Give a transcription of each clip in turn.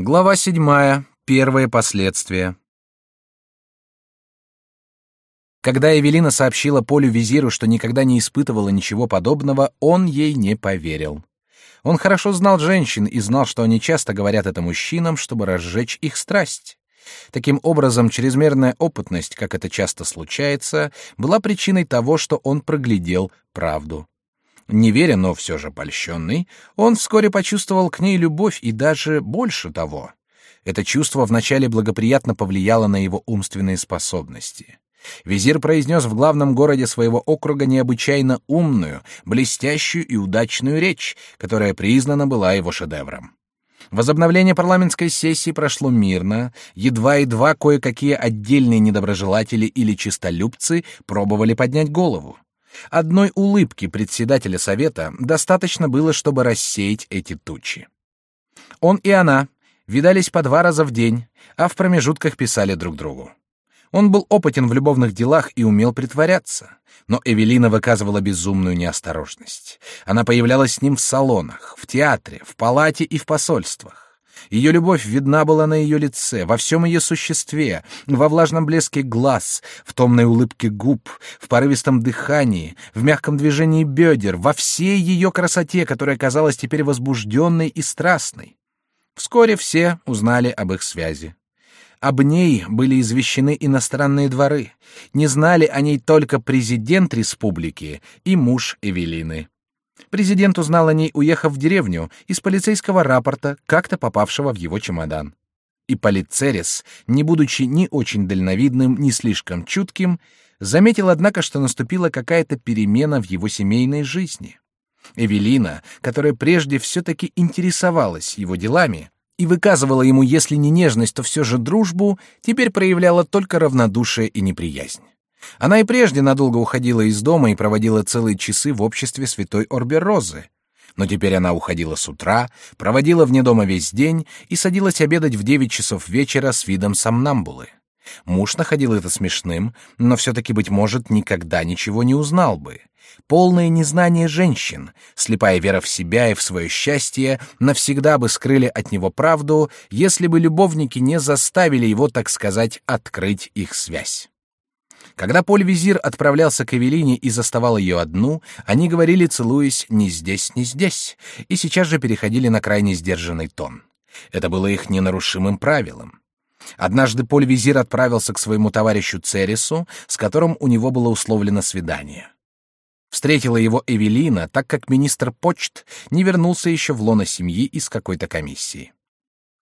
Глава седьмая. Первые последствия. Когда Эвелина сообщила Полю Визиру, что никогда не испытывала ничего подобного, он ей не поверил. Он хорошо знал женщин и знал, что они часто говорят это мужчинам, чтобы разжечь их страсть. Таким образом, чрезмерная опытность, как это часто случается, была причиной того, что он проглядел правду. Не веря, но все же польщенный, он вскоре почувствовал к ней любовь и даже больше того. Это чувство вначале благоприятно повлияло на его умственные способности. Визир произнес в главном городе своего округа необычайно умную, блестящую и удачную речь, которая признана была его шедевром. Возобновление парламентской сессии прошло мирно, едва-едва кое-какие отдельные недоброжелатели или чистолюбцы пробовали поднять голову. Одной улыбки председателя совета достаточно было, чтобы рассеять эти тучи. Он и она видались по два раза в день, а в промежутках писали друг другу. Он был опытен в любовных делах и умел притворяться, но Эвелина выказывала безумную неосторожность. Она появлялась с ним в салонах, в театре, в палате и в посольствах. Ее любовь видна была на ее лице, во всем ее существе, во влажном блеске глаз, в томной улыбке губ, в порывистом дыхании, в мягком движении бедер, во всей ее красоте, которая казалась теперь возбужденной и страстной. Вскоре все узнали об их связи. Об ней были извещены иностранные дворы. Не знали о ней только президент республики и муж Эвелины. Президент узнал о ней, уехав в деревню, из полицейского рапорта, как-то попавшего в его чемодан. И Полицерис, не будучи ни очень дальновидным, ни слишком чутким, заметил, однако, что наступила какая-то перемена в его семейной жизни. Эвелина, которая прежде все-таки интересовалась его делами и выказывала ему, если не нежность, то все же дружбу, теперь проявляла только равнодушие и неприязнь. Она и прежде надолго уходила из дома и проводила целые часы в обществе святой Орберозы. Но теперь она уходила с утра, проводила вне дома весь день и садилась обедать в девять часов вечера с видом сомнамбулы. Муж находил это смешным, но все-таки, быть может, никогда ничего не узнал бы. Полное незнание женщин, слепая вера в себя и в свое счастье навсегда бы скрыли от него правду, если бы любовники не заставили его, так сказать, открыть их связь. Когда Поль-Визир отправлялся к Эвелине и заставал ее одну, они говорили, целуясь, «не здесь, не здесь», и сейчас же переходили на крайне сдержанный тон. Это было их ненарушимым правилом. Однажды Поль-Визир отправился к своему товарищу Цересу, с которым у него было условлено свидание. Встретила его Эвелина, так как министр почт не вернулся еще в лоно семьи из какой-то комиссии.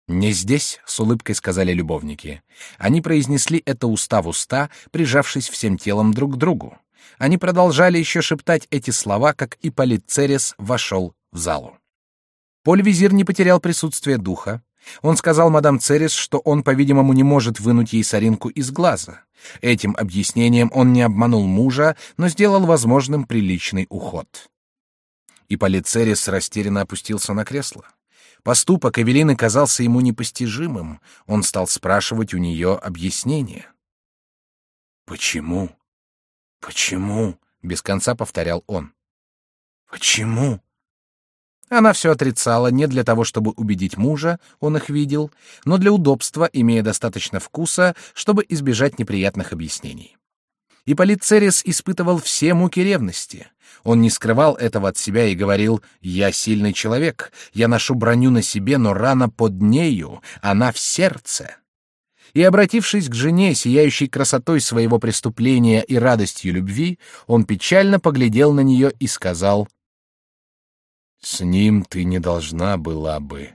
«Не здесь», — с улыбкой сказали любовники. Они произнесли это уста в уста, прижавшись всем телом друг к другу. Они продолжали еще шептать эти слова, как и Церес вошел в залу. Поль-визир не потерял присутствие духа. Он сказал мадам Церес, что он, по-видимому, не может вынуть ей соринку из глаза. Этим объяснением он не обманул мужа, но сделал возможным приличный уход. И Церес растерянно опустился на кресло. Поступок Эвелины казался ему непостижимым. Он стал спрашивать у нее объяснение. «Почему? Почему?» — без конца повторял он. «Почему?» Она все отрицала не для того, чтобы убедить мужа, он их видел, но для удобства, имея достаточно вкуса, чтобы избежать неприятных объяснений. И Церес испытывал все муки ревности. Он не скрывал этого от себя и говорил «Я сильный человек, я ношу броню на себе, но рана под нею, она в сердце». И, обратившись к жене, сияющей красотой своего преступления и радостью любви, он печально поглядел на нее и сказал «С ним ты не должна была бы».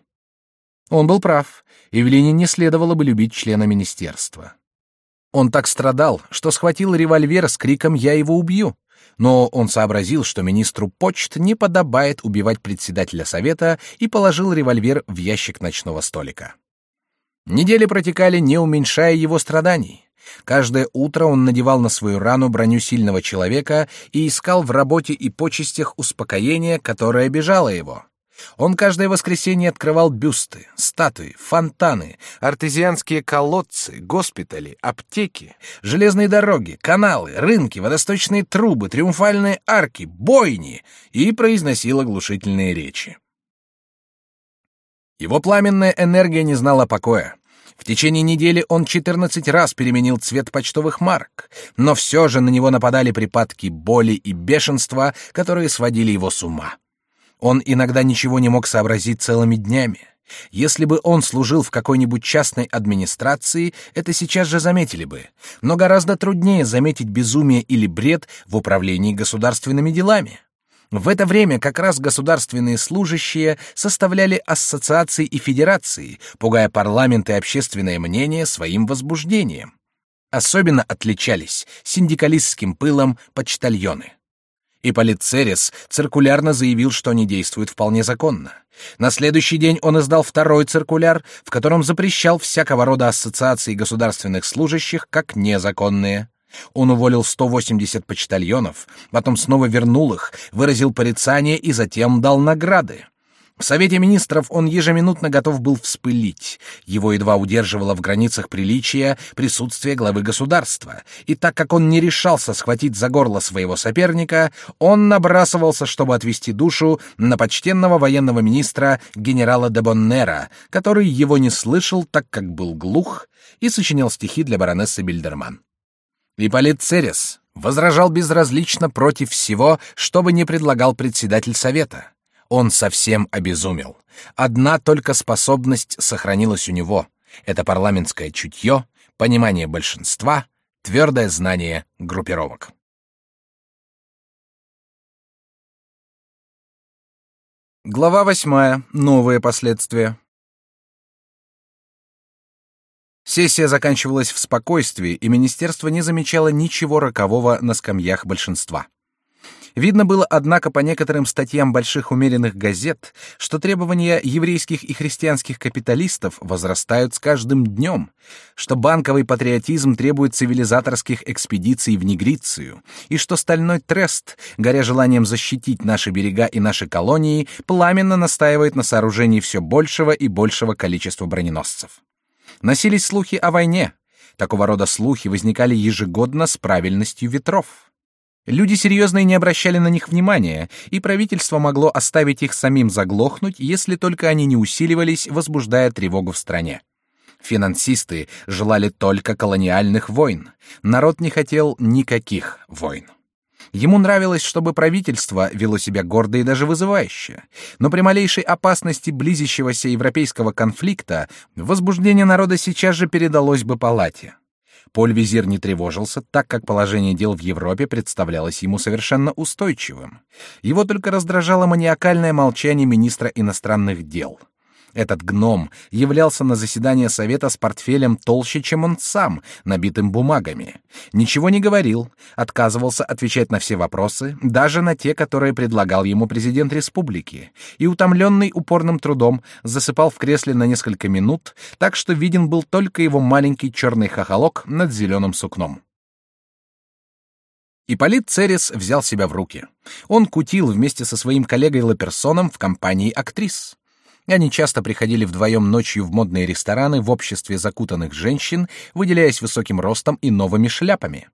Он был прав. Евелине не следовало бы любить члена министерства. Он так страдал, что схватил револьвер с криком «Я его убью!». Но он сообразил, что министру почт не подобает убивать председателя совета и положил револьвер в ящик ночного столика. Недели протекали, не уменьшая его страданий. Каждое утро он надевал на свою рану броню сильного человека и искал в работе и почестях успокоение, которое обижало его. Он каждое воскресенье открывал бюсты, статуи, фонтаны, артезианские колодцы, госпитали, аптеки, железные дороги, каналы, рынки, водосточные трубы, триумфальные арки, бойни и произносил оглушительные речи. Его пламенная энергия не знала покоя. В течение недели он 14 раз переменил цвет почтовых марок, но все же на него нападали припадки боли и бешенства, которые сводили его с ума. Он иногда ничего не мог сообразить целыми днями. Если бы он служил в какой-нибудь частной администрации, это сейчас же заметили бы. Но гораздо труднее заметить безумие или бред в управлении государственными делами. В это время как раз государственные служащие составляли ассоциации и федерации, пугая парламент и общественное мнение своим возбуждением. Особенно отличались синдикалистским пылом почтальоны. Ипполит Церес циркулярно заявил, что они действуют вполне законно. На следующий день он издал второй циркуляр, в котором запрещал всякого рода ассоциации государственных служащих как незаконные. Он уволил 180 почтальонов, потом снова вернул их, выразил порицание и затем дал награды. В Совете министров он ежеминутно готов был вспылить. Его едва удерживало в границах приличия присутствие главы государства. И так как он не решался схватить за горло своего соперника, он набрасывался, чтобы отвести душу на почтенного военного министра генерала де Боннера, который его не слышал, так как был глух, и сочинял стихи для баронессы Бильдерман. Ипполит Церес возражал безразлично против всего, что бы ни предлагал председатель совета. Он совсем обезумел. Одна только способность сохранилась у него — это парламентское чутье, понимание большинства, твердое знание группировок. Глава восьмая. Новые последствия. Сессия заканчивалась в спокойствии, и министерство не замечало ничего рокового на скамьях большинства. Видно было, однако, по некоторым статьям больших умеренных газет, что требования еврейских и христианских капиталистов возрастают с каждым днем, что банковый патриотизм требует цивилизаторских экспедиций в Негрицию, и что стальной трест, горя желанием защитить наши берега и наши колонии, пламенно настаивает на сооружении все большего и большего количества броненосцев. Носились слухи о войне. Такого рода слухи возникали ежегодно с правильностью ветров. Люди серьезные не обращали на них внимания, и правительство могло оставить их самим заглохнуть, если только они не усиливались, возбуждая тревогу в стране. Финансисты желали только колониальных войн. Народ не хотел никаких войн. Ему нравилось, чтобы правительство вело себя гордо и даже вызывающе. Но при малейшей опасности близящегося европейского конфликта возбуждение народа сейчас же передалось бы палате. Поль-визир не тревожился, так как положение дел в Европе представлялось ему совершенно устойчивым. Его только раздражало маниакальное молчание министра иностранных дел — этот гном являлся на заседание совета с портфелем толще, чем он сам, набитым бумагами. Ничего не говорил, отказывался отвечать на все вопросы, даже на те, которые предлагал ему президент республики, и, утомленный упорным трудом, засыпал в кресле на несколько минут, так что виден был только его маленький черный хохолок над зеленым сукном. Ипполит Церес взял себя в руки. Он кутил вместе со своим коллегой Лаперсоном в компании актрис. Они часто приходили вдвоем ночью в модные рестораны в обществе закутанных женщин, выделяясь высоким ростом и новыми шляпами.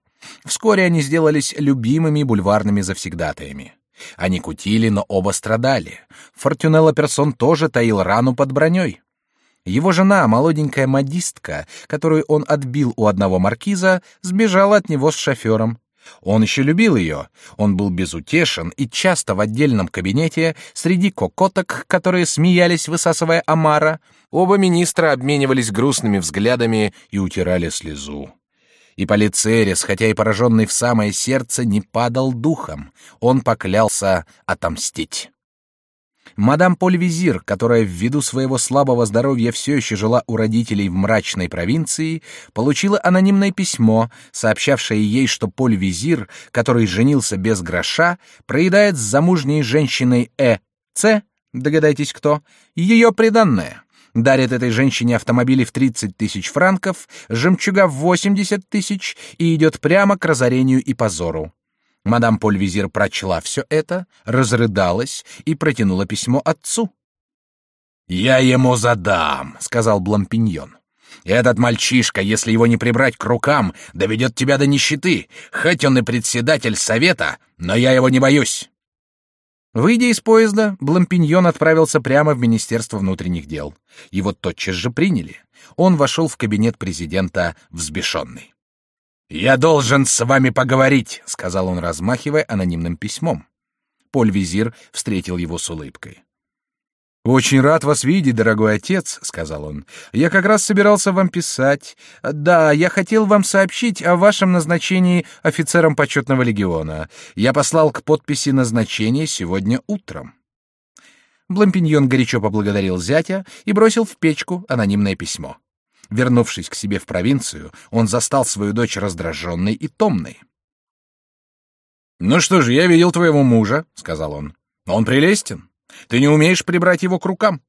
Вскоре они сделались любимыми бульварными завсегдатаями. Они кутили, но оба страдали. Фортюнелло Персон тоже таил рану под броней. Его жена, молоденькая модистка, которую он отбил у одного маркиза, сбежала от него с шофером. Он еще любил ее. Он был безутешен и часто в отдельном кабинете среди кокоток, которые смеялись, высасывая омара, оба министра обменивались грустными взглядами и утирали слезу. И Полицерис, хотя и пораженный в самое сердце, не падал духом. Он поклялся отомстить. Мадам Поль-Визир, которая ввиду своего слабого здоровья все еще жила у родителей в мрачной провинции, получила анонимное письмо, сообщавшее ей, что Поль-Визир, который женился без гроша, проедает с замужней женщиной Э. Ц. Догадайтесь, кто? Ее приданное. Дарит этой женщине автомобили в 30 тысяч франков, жемчуга в 80 тысяч и идет прямо к разорению и позору. Мадам Поль-Визир прочла все это, разрыдалась и протянула письмо отцу. «Я ему задам», — сказал Блампиньон. «Этот мальчишка, если его не прибрать к рукам, доведет тебя до нищеты, хоть он и председатель совета, но я его не боюсь». Выйдя из поезда, Блампиньон отправился прямо в Министерство внутренних дел. Его тотчас же приняли. Он вошел в кабинет президента взбешенный. «Я должен с вами поговорить», — сказал он, размахивая анонимным письмом. Поль-визир встретил его с улыбкой. «Очень рад вас видеть, дорогой отец», — сказал он. «Я как раз собирался вам писать. Да, я хотел вам сообщить о вашем назначении офицером почетного легиона. Я послал к подписи назначение сегодня утром». Блампиньон горячо поблагодарил зятя и бросил в печку анонимное письмо. Вернувшись к себе в провинцию, он застал свою дочь раздраженной и томной. «Ну что же, я видел твоего мужа», — сказал он. «Он прелестен. Ты не умеешь прибрать его к рукам.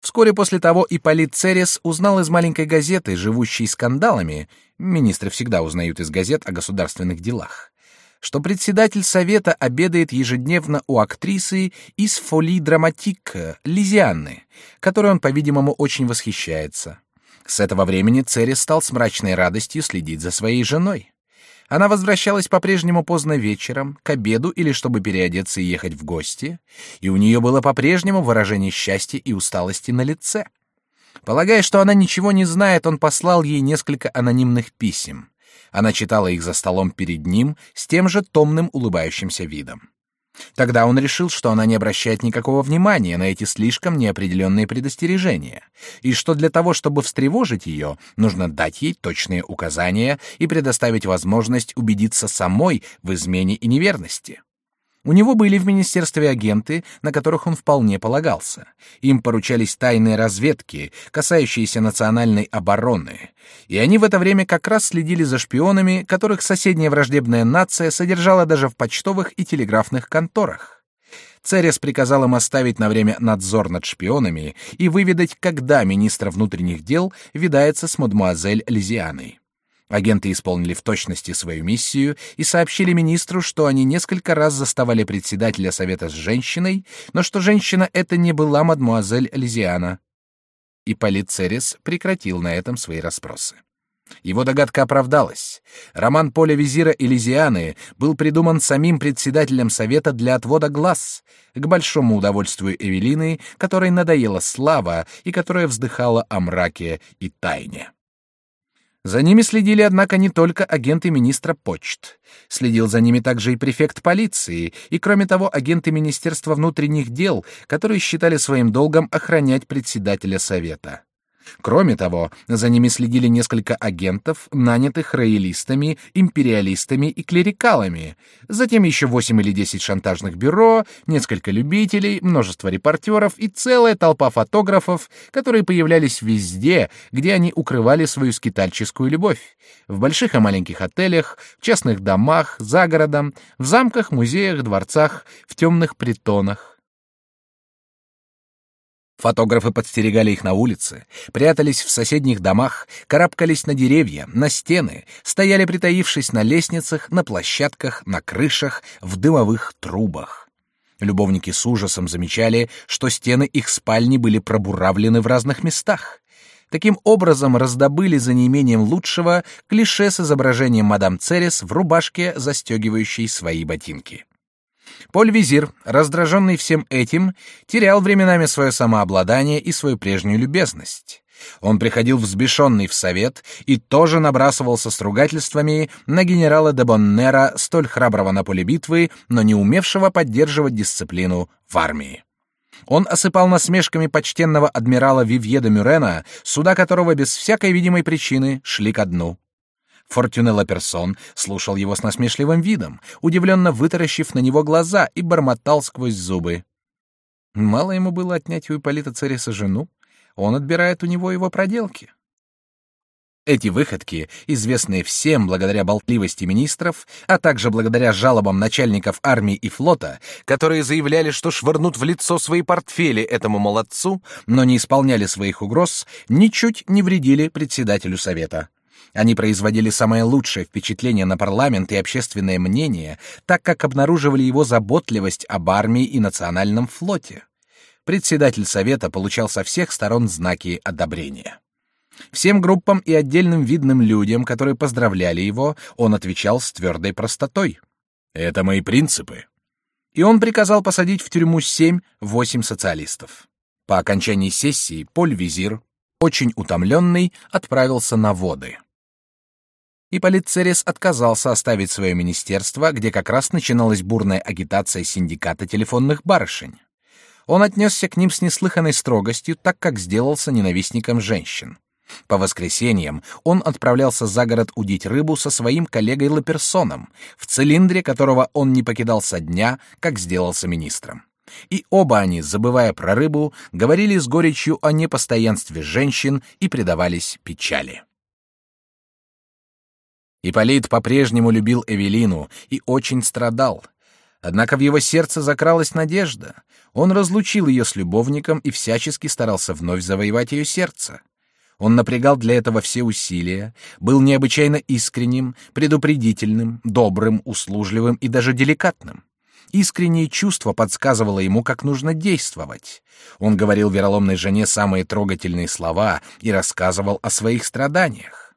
Вскоре после того Ипполит Церес узнал из маленькой газеты, живущей скандалами, министры всегда узнают из газет о государственных делах, что председатель совета обедает ежедневно у актрисы из «Фоли Драматик» Лизианны, которой он, по-видимому, очень восхищается. С этого времени Церес стал с мрачной радостью следить за своей женой. Она возвращалась по-прежнему поздно вечером, к обеду или чтобы переодеться и ехать в гости, и у нее было по-прежнему выражение счастья и усталости на лице. Полагая, что она ничего не знает, он послал ей несколько анонимных писем. Она читала их за столом перед ним с тем же томным улыбающимся видом. Тогда он решил, что она не обращает никакого внимания на эти слишком неопределенные предостережения, и что для того, чтобы встревожить ее, нужно дать ей точные указания и предоставить возможность убедиться самой в измене и неверности. У него были в министерстве агенты, на которых он вполне полагался. Им поручались тайные разведки, касающиеся национальной обороны, и они в это время как раз следили за шпионами, которых соседняя враждебная нация содержала даже в почтовых и телеграфных конторах. Церес приказал им оставить на время надзор над шпионами и выведать, когда министр внутренних дел видается с мадемуазель Лизианой. Агенты исполнили в точности свою миссию и сообщили министру, что они несколько раз заставали председателя совета с женщиной, но что женщина эта не была мадмуазель Лизиана. И Церес прекратил на этом свои расспросы. Его догадка оправдалась. Роман Поля Визира и Лизианы был придуман самим председателем совета для отвода глаз, к большому удовольствию Эвелины, которой надоела слава и которая вздыхала о мраке и тайне. За ними следили, однако, не только агенты министра почт. Следил за ними также и префект полиции, и, кроме того, агенты Министерства внутренних дел, которые считали своим долгом охранять председателя совета. Кроме того, за ними следили несколько агентов, нанятых роялистами, империалистами и клерикалами, затем еще восемь или десять шантажных бюро, несколько любителей, множество репортеров и целая толпа фотографов, которые появлялись везде, где они укрывали свою скитальческую любовь, в больших и маленьких отелях, в частных домах, за городом, в замках, музеях, дворцах, в темных притонах. Фотографы подстерегали их на улице, прятались в соседних домах, карабкались на деревья, на стены, стояли притаившись на лестницах, на площадках, на крышах, в дымовых трубах. Любовники с ужасом замечали, что стены их спальни были пробуравлены в разных местах. Таким образом раздобыли за неимением лучшего клише с изображением мадам Церес в рубашке, застегивающей свои ботинки. Поль-визир, раздраженный всем этим, терял временами свое самообладание и свою прежнюю любезность. Он приходил взбешенный в совет и тоже набрасывался с ругательствами на генерала де Боннера, столь храброго на поле битвы, но не умевшего поддерживать дисциплину в армии. Он осыпал насмешками почтенного адмирала Вивье де Мюрена, суда которого без всякой видимой причины шли ко дну. Фортюне Персон слушал его с насмешливым видом, удивленно вытаращив на него глаза и бормотал сквозь зубы. Мало ему было отнять у Ипполита Цереса жену, он отбирает у него его проделки. Эти выходки, известные всем благодаря болтливости министров, а также благодаря жалобам начальников армии и флота, которые заявляли, что швырнут в лицо свои портфели этому молодцу, но не исполняли своих угроз, ничуть не вредили председателю совета. Они производили самое лучшее впечатление на парламент и общественное мнение, так как обнаруживали его заботливость об армии и национальном флоте. Председатель совета получал со всех сторон знаки одобрения. Всем группам и отдельным видным людям, которые поздравляли его, он отвечал с твердой простотой. «Это мои принципы». и он приказал посадить в тюрьму семь-восемь социалистов. По окончании сессии Поль Визир, очень утомленный, отправился на воды. Ипполит Церес отказался оставить свое министерство, где как раз начиналась бурная агитация синдиката телефонных барышень. Он отнесся к ним с неслыханной строгостью, так как сделался ненавистником женщин. По воскресеньям он отправлялся за город удить рыбу со своим коллегой Лаперсоном, в цилиндре которого он не покидал со дня, как сделался министром. И оба они, забывая про рыбу, говорили с горечью о непостоянстве женщин и предавались печали. Ипполит по-прежнему любил Эвелину и очень страдал. Однако в его сердце закралась надежда. Он разлучил ее с любовником и всячески старался вновь завоевать ее сердце. Он напрягал для этого все усилия, был необычайно искренним, предупредительным, добрым, услужливым и даже деликатным. Искреннее чувство подсказывало ему, как нужно действовать. Он говорил вероломной жене самые трогательные слова и рассказывал о своих страданиях.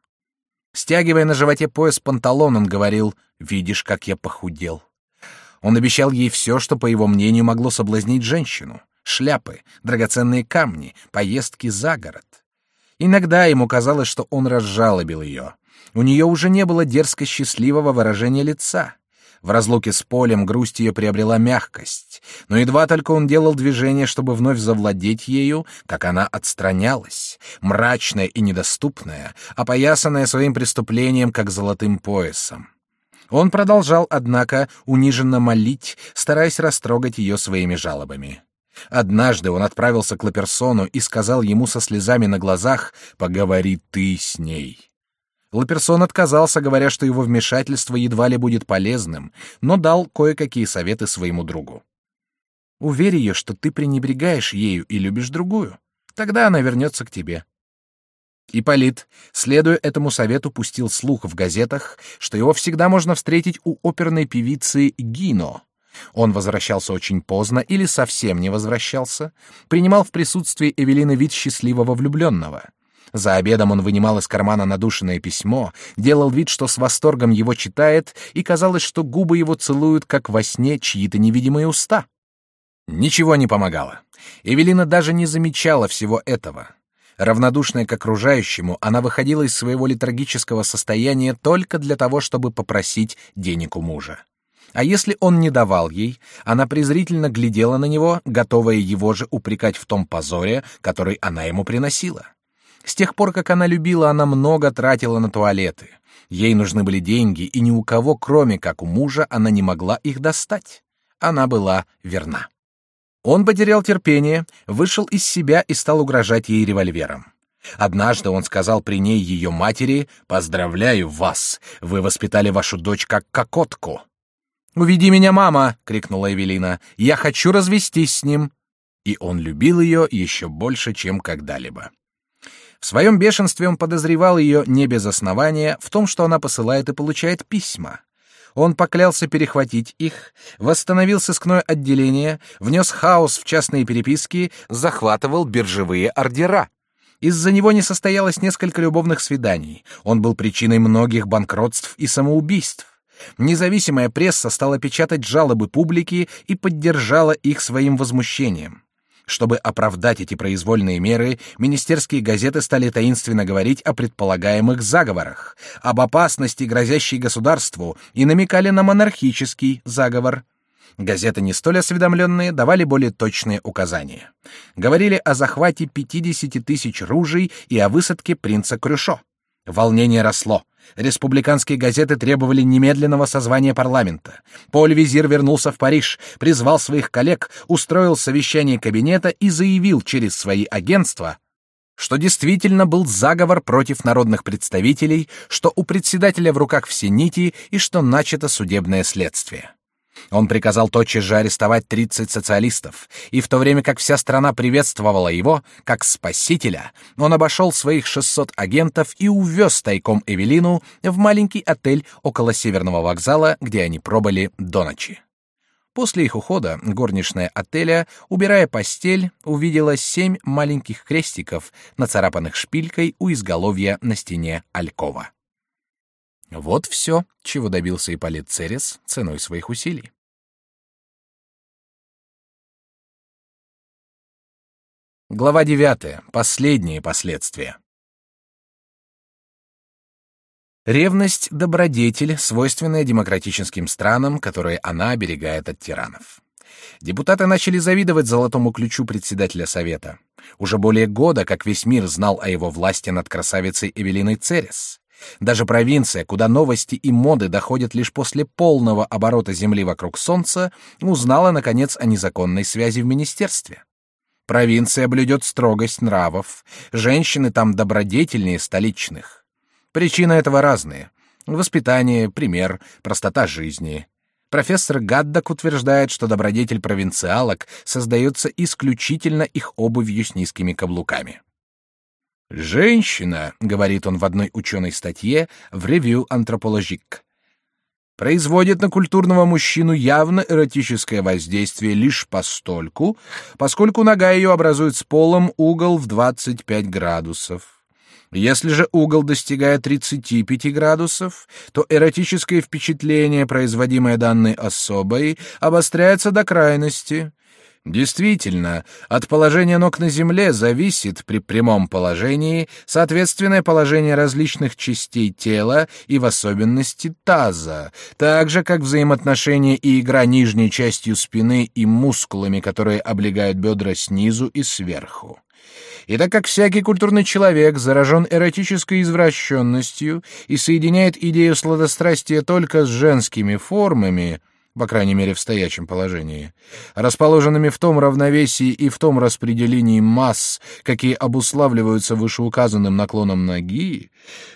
Стягивая на животе пояс панталон, он говорил «Видишь, как я похудел». Он обещал ей все, что, по его мнению, могло соблазнить женщину. Шляпы, драгоценные камни, поездки за город. Иногда ему казалось, что он разжалобил ее. У нее уже не было дерзко счастливого выражения лица. В разлуке с полем грусть ее приобрела мягкость, но едва только он делал движение, чтобы вновь завладеть ею, как она отстранялась, мрачная и недоступная, опоясанная своим преступлением, как золотым поясом. Он продолжал, однако, униженно молить, стараясь растрогать ее своими жалобами. Однажды он отправился к Лаперсону и сказал ему со слезами на глазах «Поговори ты с ней». Лаперсон отказался, говоря, что его вмешательство едва ли будет полезным, но дал кое-какие советы своему другу. «Уверь ее, что ты пренебрегаешь ею и любишь другую. Тогда она вернется к тебе». Ипполит, следуя этому совету, пустил слух в газетах, что его всегда можно встретить у оперной певицы Гино. Он возвращался очень поздно или совсем не возвращался, принимал в присутствии Эвелины вид счастливого влюбленного — за обедом он вынимал из кармана надушенное письмо, делал вид, что с восторгом его читает, и казалось, что губы его целуют, как во сне, чьи-то невидимые уста. Ничего не помогало. Эвелина даже не замечала всего этого. Равнодушная к окружающему, она выходила из своего летаргического состояния только для того, чтобы попросить денег у мужа. А если он не давал ей, она презрительно глядела на него, готовая его же упрекать в том позоре, который она ему приносила. С тех пор, как она любила, она много тратила на туалеты. Ей нужны были деньги, и ни у кого, кроме как у мужа, она не могла их достать. Она была верна. Он потерял терпение, вышел из себя и стал угрожать ей револьвером. Однажды он сказал при ней ее матери «Поздравляю вас! Вы воспитали вашу дочь как кокотку!» «Уведи меня, мама!» — крикнула Эвелина. «Я хочу развестись с ним!» И он любил ее еще больше, чем когда-либо. В своем бешенстве он подозревал ее не без основания в том, что она посылает и получает письма. Он поклялся перехватить их, восстановил сыскное отделение, внес хаос в частные переписки, захватывал биржевые ордера. Из-за него не состоялось несколько любовных свиданий. Он был причиной многих банкротств и самоубийств. Независимая пресса стала печатать жалобы публики и поддержала их своим возмущением. Чтобы оправдать эти произвольные меры, министерские газеты стали таинственно говорить о предполагаемых заговорах, об опасности, грозящей государству, и намекали на монархический заговор. Газеты, не столь осведомленные, давали более точные указания. Говорили о захвате 50 тысяч ружей и о высадке принца Крюшо. Волнение росло. Республиканские газеты требовали немедленного созвания парламента. Поль-визир вернулся в Париж, призвал своих коллег, устроил совещание кабинета и заявил через свои агентства, что действительно был заговор против народных представителей, что у председателя в руках все нити и что начато судебное следствие. Он приказал тотчас же арестовать 30 социалистов, и в то время как вся страна приветствовала его как спасителя, он обошел своих 600 агентов и увез тайком Эвелину в маленький отель около Северного вокзала, где они пробыли до ночи. После их ухода горничная отеля, убирая постель, увидела семь маленьких крестиков, нацарапанных шпилькой у изголовья на стене алькова. Вот все, чего добился Ипполит Церес ценой своих усилий. Глава девятая. Последние последствия. Ревность — добродетель, свойственная демократическим странам, которые она оберегает от тиранов. Депутаты начали завидовать золотому ключу председателя Совета. Уже более года, как весь мир знал о его власти над красавицей Эвелиной Церес. Даже провинция, куда новости и моды доходят лишь после полного оборота Земли вокруг Солнца, узнала, наконец, о незаконной связи в министерстве. Провинция блюдет строгость нравов, женщины там добродетельнее столичных. Причины этого разные. Воспитание, пример, простота жизни. Профессор Гаддок утверждает, что добродетель провинциалок создается исключительно их обувью с низкими каблуками. «Женщина», — говорит он в одной ученой статье в «Review Anthropologique», производит на культурного мужчину явно эротическое воздействие лишь постольку, поскольку нога ее образует с полом угол в 25 градусов. Если же угол достигает 35 градусов, то эротическое впечатление, производимое данной особой, обостряется до крайности, Действительно, от положения ног на земле зависит при прямом положении соответственное положение различных частей тела и в особенности таза, так же как взаимоотношения и игра нижней частью спины и мускулами, которые облегают бедра снизу и сверху. И так как всякий культурный человек заражен эротической извращенностью и соединяет идею сладострастия только с женскими формами, по крайней мере в стоячем положении, расположенными в том равновесии и в том распределении масс, какие обуславливаются вышеуказанным наклоном ноги,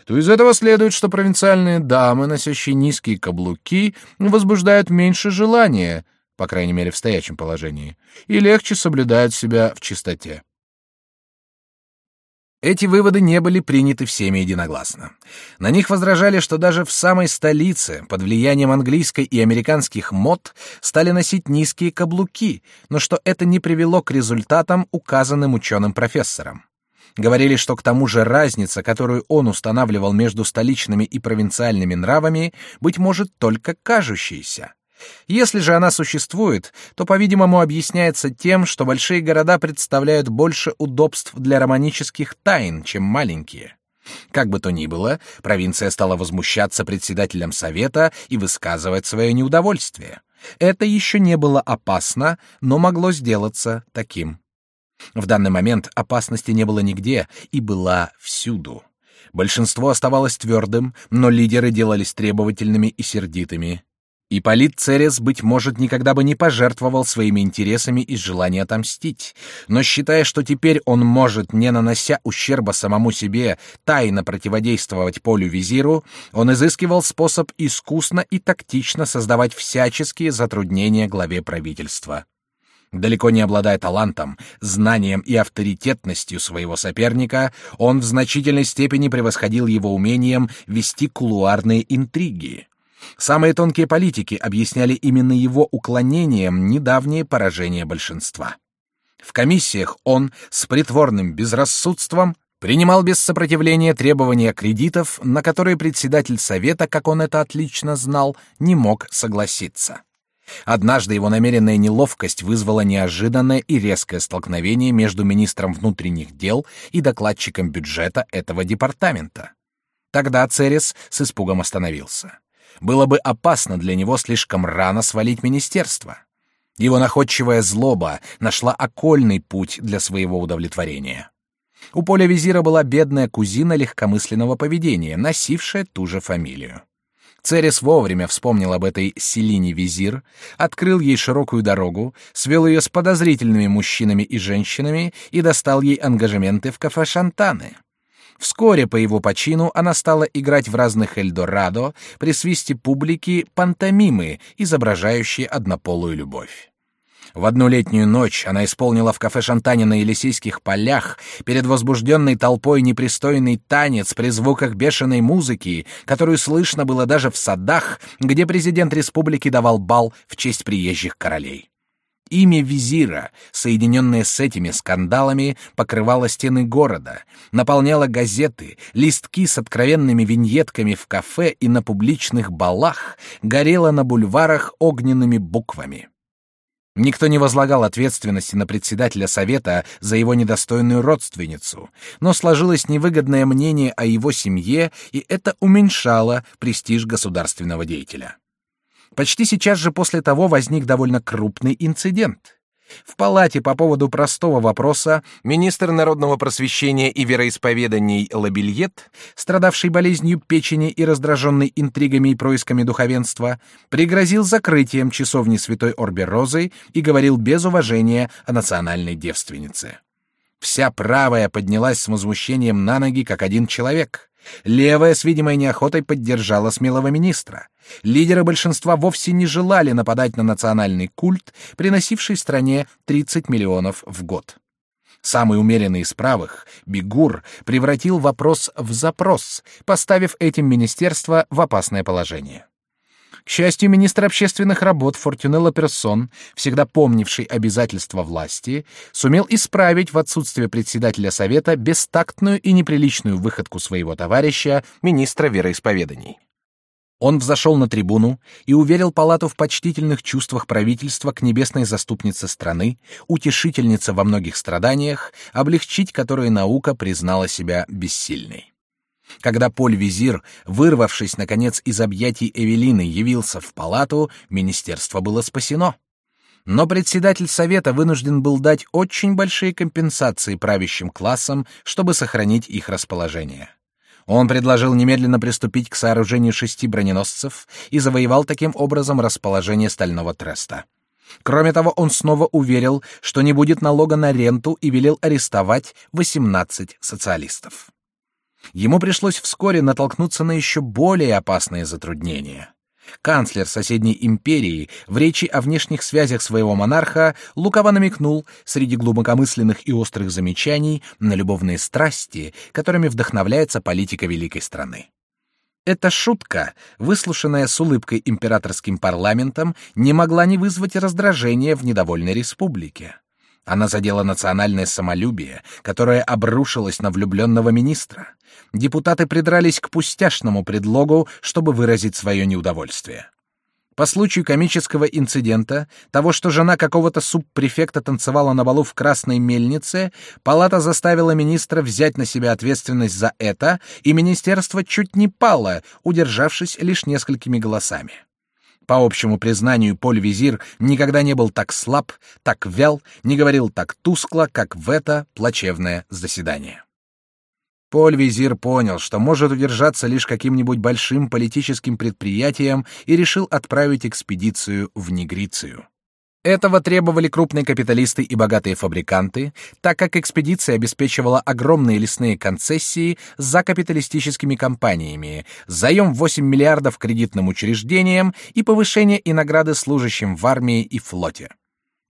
то из этого следует, что провинциальные дамы, носящие низкие каблуки, возбуждают меньше желания, по крайней мере в стоячем положении, и легче соблюдают себя в чистоте. Эти выводы не были приняты всеми единогласно. На них возражали, что даже в самой столице, под влиянием английской и американских мод, стали носить низкие каблуки, но что это не привело к результатам, указанным ученым-профессором. Говорили, что к тому же разница, которую он устанавливал между столичными и провинциальными нравами, быть может только кажущейся. Если же она существует, то, по-видимому, объясняется тем, что большие города представляют больше удобств для романических тайн, чем маленькие. Как бы то ни было, провинция стала возмущаться председателем совета и высказывать свое неудовольствие. Это еще не было опасно, но могло сделаться таким. В данный момент опасности не было нигде и была всюду. Большинство оставалось твердым, но лидеры делались требовательными и сердитыми. И Полит Церес, быть может, никогда бы не пожертвовал своими интересами из желания отомстить, но считая, что теперь он может, не нанося ущерба самому себе, тайно противодействовать Полю Визиру, он изыскивал способ искусно и тактично создавать всяческие затруднения главе правительства. Далеко не обладая талантом, знанием и авторитетностью своего соперника, он в значительной степени превосходил его умением вести кулуарные интриги. Самые тонкие политики объясняли именно его уклонением недавнее поражение большинства. В комиссиях он с притворным безрассудством принимал без сопротивления требования кредитов, на которые председатель совета, как он это отлично знал, не мог согласиться. Однажды его намеренная неловкость вызвала неожиданное и резкое столкновение между министром внутренних дел и докладчиком бюджета этого департамента. Тогда Церес с испугом остановился. Было бы опасно для него слишком рано свалить министерство. Его находчивая злоба нашла окольный путь для своего удовлетворения. У Поля Визира была бедная кузина легкомысленного поведения, носившая ту же фамилию. Церес вовремя вспомнил об этой Селине Визир, открыл ей широкую дорогу, свел ее с подозрительными мужчинами и женщинами и достал ей ангажементы в кафе Шантаны. Вскоре по его почину она стала играть в разных Эльдорадо при свисте публики пантомимы, изображающие однополую любовь. В одну летнюю ночь она исполнила в кафе Шантане на Елисейских полях перед возбужденной толпой непристойный танец при звуках бешеной музыки, которую слышно было даже в садах, где президент республики давал бал в честь приезжих королей. Имя визира, соединенное с этими скандалами, покрывало стены города, наполняло газеты, листки с откровенными виньетками в кафе и на публичных балах, горело на бульварах огненными буквами. Никто не возлагал ответственности на председателя совета за его недостойную родственницу, но сложилось невыгодное мнение о его семье, и это уменьшало престиж государственного деятеля. Почти сейчас же после того возник довольно крупный инцидент. В палате по поводу простого вопроса министр народного просвещения и вероисповеданий Лабильет, страдавший болезнью печени и раздраженный интригами и происками духовенства, пригрозил закрытием часовни Святой Орберозы и говорил без уважения о национальной девственнице. Вся правая поднялась с возмущением на ноги, как один человек. Левая с видимой неохотой поддержала смелого министра. Лидеры большинства вовсе не желали нападать на национальный культ, приносивший стране 30 миллионов в год. Самый умеренный из правых, Бигур, превратил вопрос в запрос, поставив этим министерство в опасное положение. К счастью, министр общественных работ Фортюнелло Персон, всегда помнивший обязательства власти, сумел исправить в отсутствие председателя совета бестактную и неприличную выходку своего товарища, министра вероисповеданий. Он взошел на трибуну и уверил палату в почтительных чувствах правительства к небесной заступнице страны, утешительнице во многих страданиях, облегчить которые наука признала себя бессильной. Когда Поль-визир, вырвавшись, наконец, из объятий Эвелины, явился в палату, министерство было спасено. Но председатель совета вынужден был дать очень большие компенсации правящим классам, чтобы сохранить их расположение. Он предложил немедленно приступить к сооружению шести броненосцев и завоевал таким образом расположение стального треста. Кроме того, он снова уверил, что не будет налога на ренту и велел арестовать 18 социалистов. Ему пришлось вскоре натолкнуться на еще более опасные затруднения. Канцлер соседней империи в речи о внешних связях своего монарха лукаво намекнул среди глубокомысленных и острых замечаний на любовные страсти, которыми вдохновляется политика великой страны. Эта шутка, выслушанная с улыбкой императорским парламентом, не могла не вызвать раздражения в недовольной республике. Она задела национальное самолюбие, которое обрушилось на влюбленного министра. Депутаты придрались к пустяшному предлогу, чтобы выразить свое неудовольствие. По случаю комического инцидента, того, что жена какого-то субпрефекта танцевала на балу в Красной мельнице, палата заставила министра взять на себя ответственность за это, и министерство чуть не пало, удержавшись лишь несколькими голосами. По общему признанию, Поль-Визир никогда не был так слаб, так вял, не говорил так тускло, как в это плачевное заседание. Поль-Визир понял, что может удержаться лишь каким-нибудь большим политическим предприятием и решил отправить экспедицию в Негрицию. Этого требовали крупные капиталисты и богатые фабриканты, так как экспедиция обеспечивала огромные лесные концессии за капиталистическими компаниями, заем 8 миллиардов кредитным учреждениям и повышение и награды служащим в армии и флоте.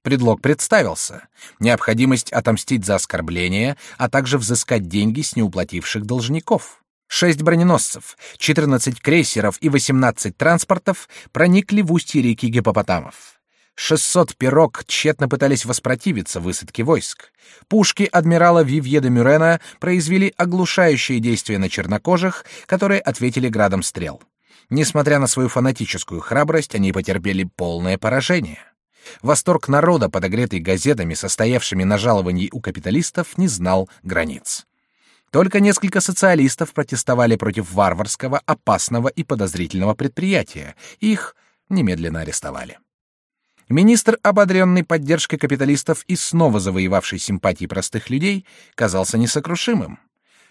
Предлог представился — необходимость отомстить за оскорбление, а также взыскать деньги с неуплативших должников. Шесть броненосцев, 14 крейсеров и 18 транспортов проникли в устье реки Гипопотамов. 600 пирог тщетно пытались воспротивиться высадке войск. Пушки адмирала Вивье де Мюрена произвели оглушающие действия на чернокожих, которые ответили градом стрел. Несмотря на свою фанатическую храбрость, они потерпели полное поражение. Восторг народа, подогретый газетами, состоявшими на жаловании у капиталистов, не знал границ. Только несколько социалистов протестовали против варварского, опасного и подозрительного предприятия. Их немедленно арестовали. Министр, ободренный поддержкой капиталистов и снова завоевавший симпатии простых людей, казался несокрушимым.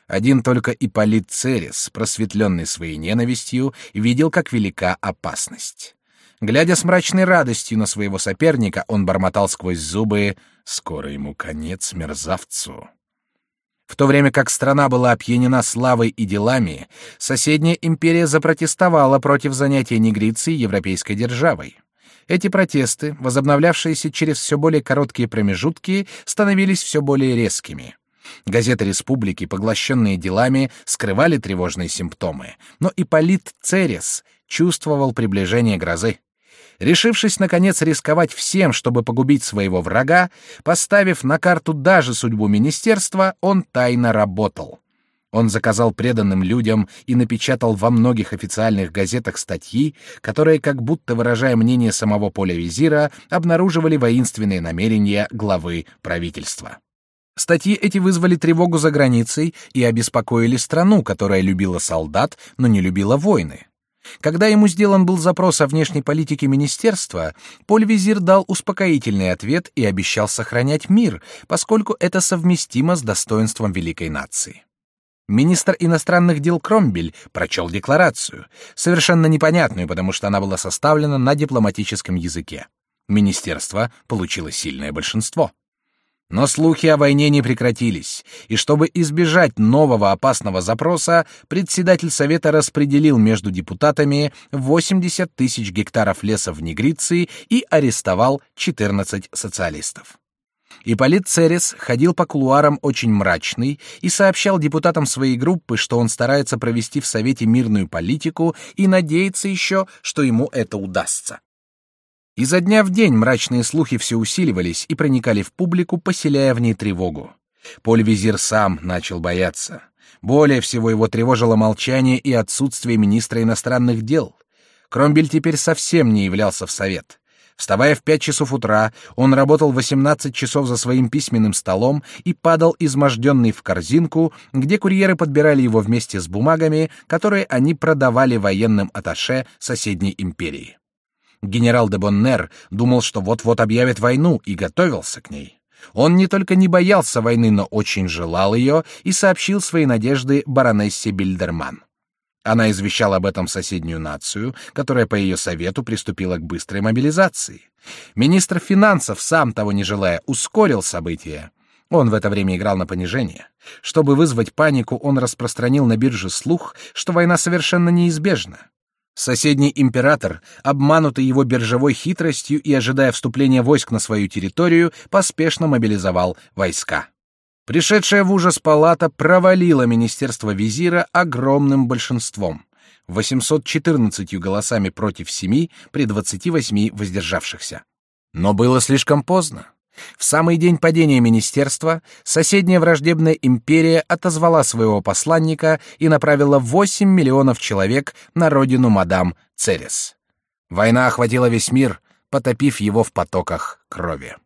Один только Ипполит Церес, просветленный своей ненавистью, видел, как велика опасность. Глядя с мрачной радостью на своего соперника, он бормотал сквозь зубы «Скоро ему конец, мерзавцу». В то время как страна была опьянена славой и делами, соседняя империя запротестовала против занятия негрицией европейской державой. Эти протесты, возобновлявшиеся через все более короткие промежутки, становились все более резкими. Газеты республики, поглощенные делами, скрывали тревожные симптомы, но Ипполит Церес чувствовал приближение грозы. Решившись, наконец, рисковать всем, чтобы погубить своего врага, поставив на карту даже судьбу министерства, он тайно работал. Он заказал преданным людям и напечатал во многих официальных газетах статьи, которые, как будто выражая мнение самого поля визира, обнаруживали воинственные намерения главы правительства. Статьи эти вызвали тревогу за границей и обеспокоили страну, которая любила солдат, но не любила войны. Когда ему сделан был запрос о внешней политике министерства, Поль-Визир дал успокоительный ответ и обещал сохранять мир, поскольку это совместимо с достоинством великой нации. Министр иностранных дел Кромбель прочел декларацию, совершенно непонятную, потому что она была составлена на дипломатическом языке. Министерство получило сильное большинство. Но слухи о войне не прекратились, и чтобы избежать нового опасного запроса, председатель Совета распределил между депутатами 80 тысяч гектаров леса в Негриции и арестовал 14 социалистов. Ипполит Церес ходил по кулуарам очень мрачный и сообщал депутатам своей группы, что он старается провести в Совете мирную политику и надеется еще, что ему это удастся. Изо дня в день мрачные слухи все усиливались и проникали в публику, поселяя в ней тревогу. Поль-визир сам начал бояться. Более всего его тревожило молчание и отсутствие министра иностранных дел. Кромбель теперь совсем не являлся в совет. Вставая в пять часов утра, он работал 18 часов за своим письменным столом и падал изможденный в корзинку, где курьеры подбирали его вместе с бумагами, которые они продавали военным атташе соседней империи. Генерал де Боннер думал, что вот-вот объявит войну, и готовился к ней. Он не только не боялся войны, но очень желал ее и сообщил свои надежды баронессе Бильдерман. Она извещала об этом соседнюю нацию, которая по ее совету приступила к быстрой мобилизации. Министр финансов, сам того не желая, ускорил события. Он в это время играл на понижение. Чтобы вызвать панику, он распространил на бирже слух, что война совершенно неизбежна. Соседний император, обманутый его биржевой хитростью и ожидая вступления войск на свою территорию, поспешно мобилизовал войска. Пришедшая в ужас палата провалила министерство визира огромным большинством. 814 голосами против 7 при 28 воздержавшихся. Но было слишком поздно. В самый день падения министерства соседняя враждебная империя отозвала своего посланника и направила 8 миллионов человек на родину мадам Церес. Война охватила весь мир, потопив его в потоках крови.